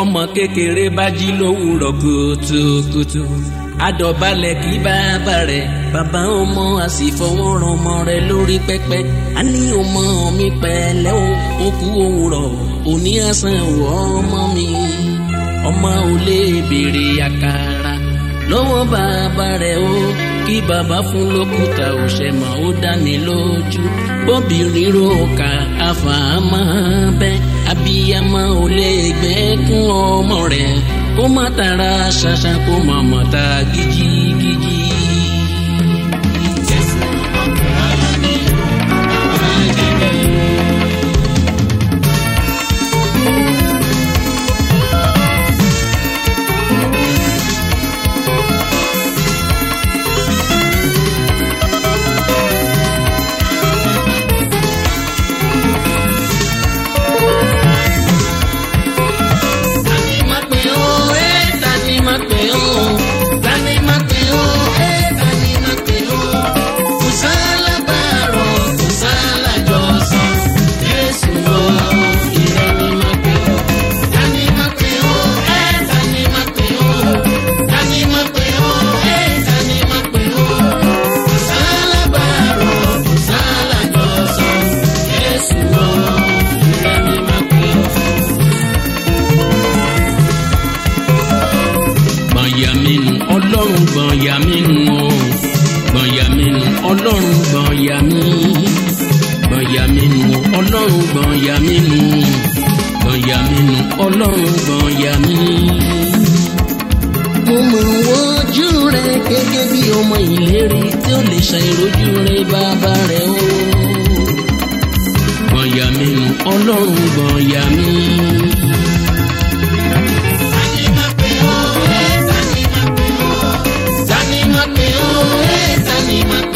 ọmọ kékeré bá jí lówùrọ̀ kùtùkùtù adọ̀balẹ̀ kí bàbá rẹ̀ bàbá ọmọ a sì fọwọ́ ràn ọmọ rẹ̀ lórí pẹ́pẹ́ a ní ọmọ mi pẹ̀lẹ́ o ó kú òwúrọ̀ òní àsán wọ ọmọ mi ọmọ ò lè béèrè àkàrà lọ́wọ́ bàbá rẹ̀ o kí bàbá fún lókùtà òṣèmọ̀ ó dáni lójú bóbi ríro kà àfàmà bẹ́ abiyamọ ò lè gbẹ́ kún ọmọ rẹ̀ kó má tara ṣaṣa kó mọ̀mọ́ ta gíjígí. gbọ̀nyà mi nù o gbọ̀nyà mi nù ọlọ́run gbọ̀nyà mi gbọ̀nyà mi nù o ọlọ́run gbọ̀nyà mi nù gbọ̀nyà mi nù ọlọ́run gbọ̀nyà mi. mo mọ̀ ojú rẹ̀ gẹ́gẹ́ bí ọmọ ìlérí tí ó lè ṣàìrójú rẹ̀ bàbá rẹ̀ o gbọ̀nyà mi nù ọlọ́run gbọ̀nyà mi. Lima.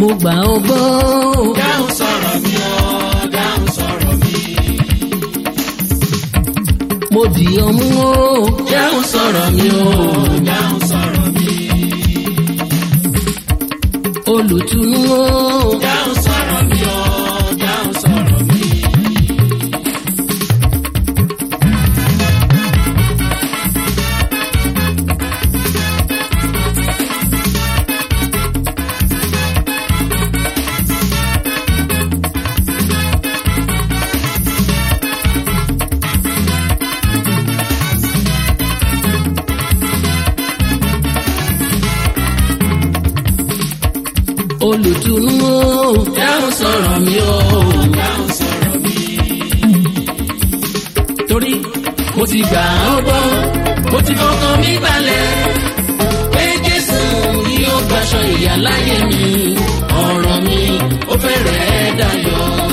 mo gbà ó gbọ́. dáhùn sọ̀rọ̀ mi o dáhùn sọ̀rọ̀ mi. mo dì ọ́ o. dáhùn sọ̀rọ̀ mi o dáhùn sọ̀rọ̀ mi. olùtùnú o. dáhùn. dáhùn sọ̀rọ̀ mi o dáhùn sọ̀rọ̀ mi. torí mo ti gbà ọ́ gbọ́ mo ti fọkàn mi balẹ̀ pé Jésù yóò gbaṣọ ìyà láyé mi ọ̀rọ̀ mi ó fẹ́rẹ̀ẹ́ dayọ̀.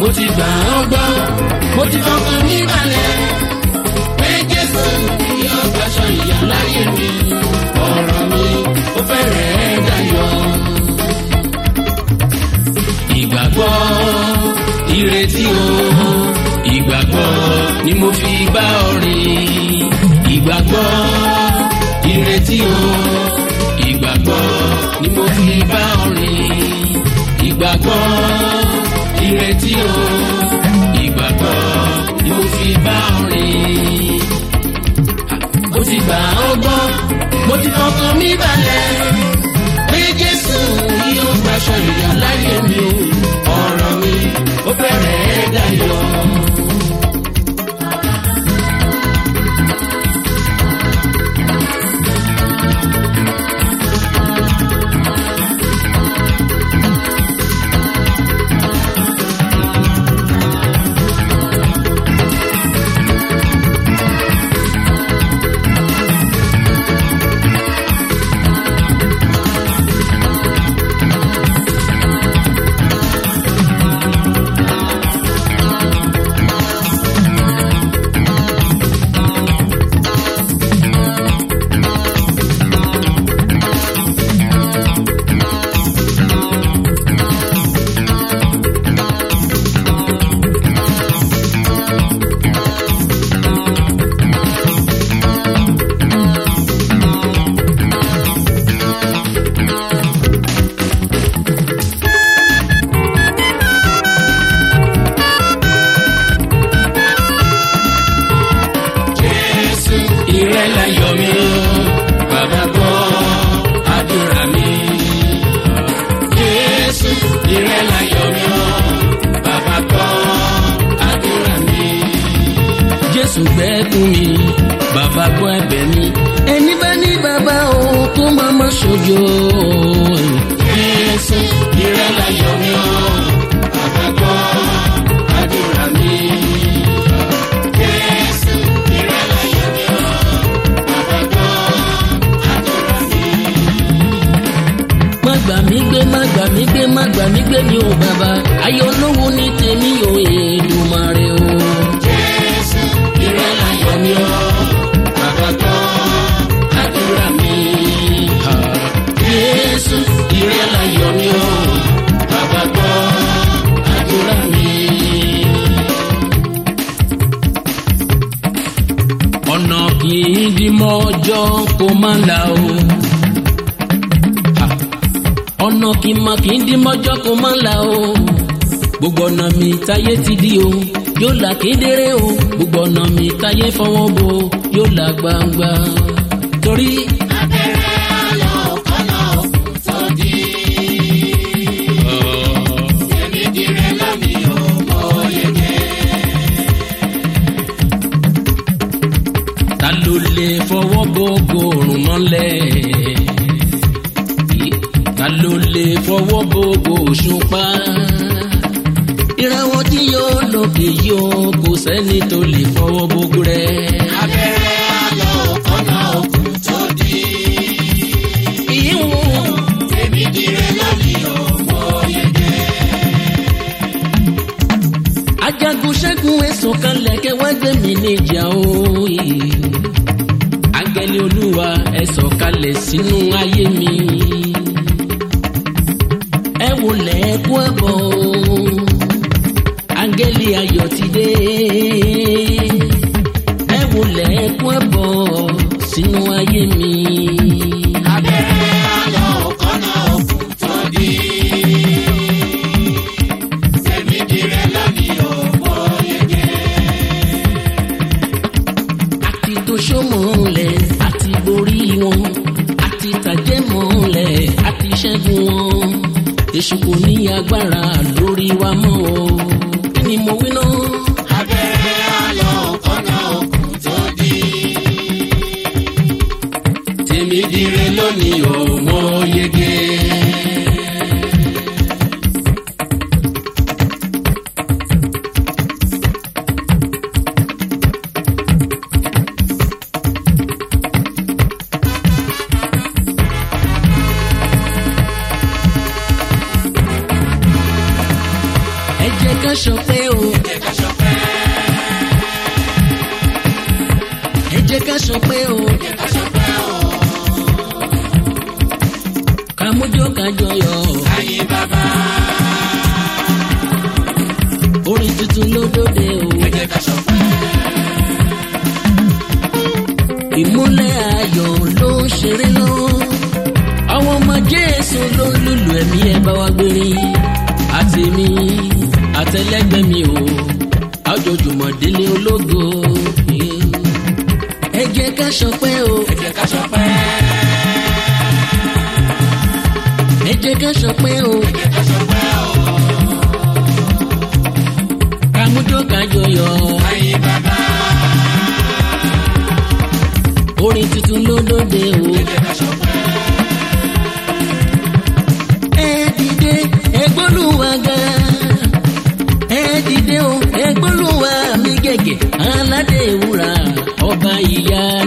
mo ti gbà ọ́ gbọ́ mo ti fọkàn mi balẹ̀. ni mo fi bá ọ rìn ìgbàgbọ́ ìrètí o ìgbàgbọ́ ni mo fi bá ọ rìn ìgbàgbọ́ ìrètí o ìgbàgbọ́ ni mo fi bá ọ rìn mo ti gbà ọ gbọ́ mo ti fọkàn mi balẹ̀ pé Jésù yóò gbaṣọ ìyá láyé mi ọ̀rọ̀ mi ó fẹ́rẹ̀ẹ́ dayọ̀. ṣùgbẹ́kùn mi bàbá gbọ́ ẹ̀bẹ̀ mi ẹni bá ní bàbá òun tó máa ma ṣojo. Jésù ìrẹ́lá yọ mí o bàbá gbọ́ àdúrà mi. gbà mí gbé má gbà mí gbé má gbà mí gbé mi ò bàbá ayọ̀ lówó ní tèmi ò Èdùmàrè o ni ọ́ bàbá gbọ́ àdúrà mi. Jésù ìrẹ́ láyọ̀ ni Ọ̀nà kì í di mọ́ ọjọ́ kó máa là di mọ́jọ́ kó máa là o. Gbogbo ọ̀nà mi táyé ti di o yóò là kedere o gbogbo ọ̀nà mi táyé fọwọ́ bo yóò là gbangba torí. abẹ́rẹ́ àlọ́ kọ́lá òkú tó di. èmi dire lónìí fọwọ́ bo gòrùn mọ́lẹ̀ ta ló bo gòṣùpá ìrànwọ́ tí yóò lòkè yóò kò sẹ́ni tó lè fọwọ́ gbogbo rẹ̀. abẹ́rẹ́ àlọ́ ọ̀nà òkun tó di. ìyíwò tèmi dire lálẹ́ òwò yẹ̀dẹ̀. ajagun ṣẹ́gun èso kan lẹ̀kẹ́ wá gbé mi níjà òòyì. agẹ́lẹ́ olúwa ẹ sọ̀kalẹ̀ sínú ayé mi. ẹ wò lẹ́ẹ̀kú ẹ̀bọ̀ o áńgẹ́lì ayọ̀ ti dé ẹ wò lẹ́kún ẹ bọ̀ sínú ayé mi. abẹ́rẹ́ àlọ́ kọ́nà òkú tó dé. sọmọlẹ àti borí wọn àti tàjẹmọlẹ àti ṣẹ́gun wọn èṣù kò ní agbára lórí wa mọ́ o ni mo wí ná. abẹ́rẹ́ àlọ́ kọ́nà tèmi dire lónìí ò mọ yege. ṣọpẹ́ o. ẹ jẹ́ ká ṣọpẹ́. o. ẹ jẹ́ ká o. kàmójú kájọyọ̀. ayé bàbá. orin tuntun ló dóde o. ẹ jẹ́ ká ṣọpẹ́. ìmúlẹ̀ ayọ̀ ló ń ṣeré lọ́wọ́ àwọn ọmọ Jésù ló lùlù ẹ̀mí ẹ̀ bá wa gbérí àtẹ̀mí àtẹlẹgbẹ́ mi o àjọjùmọ̀ délé ológo. ẹ jẹ́ ká ṣọpẹ́ o. ẹ jẹ́ ká ṣọpẹ́. ẹ jẹ́ ká ṣọpẹ́ o. ẹ jẹ́ ká ṣọpẹ́ o. kàmújó kájọyọ̀. ayé bàbá. orin tuntun ló dóde o. ẹ ká ṣọpẹ́. ẹ dìde aládé o ẹgbọ́n ló wà mí gègé aládé ìwúra ọba ìyá.